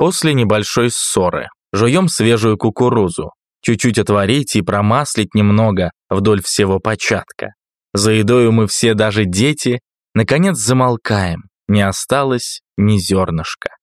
После небольшой ссоры. Жуем свежую кукурузу. Чуть-чуть отварить и промаслить немного вдоль всего початка. За едою мы все, даже дети, наконец замолкаем. Не осталось ни зернышка.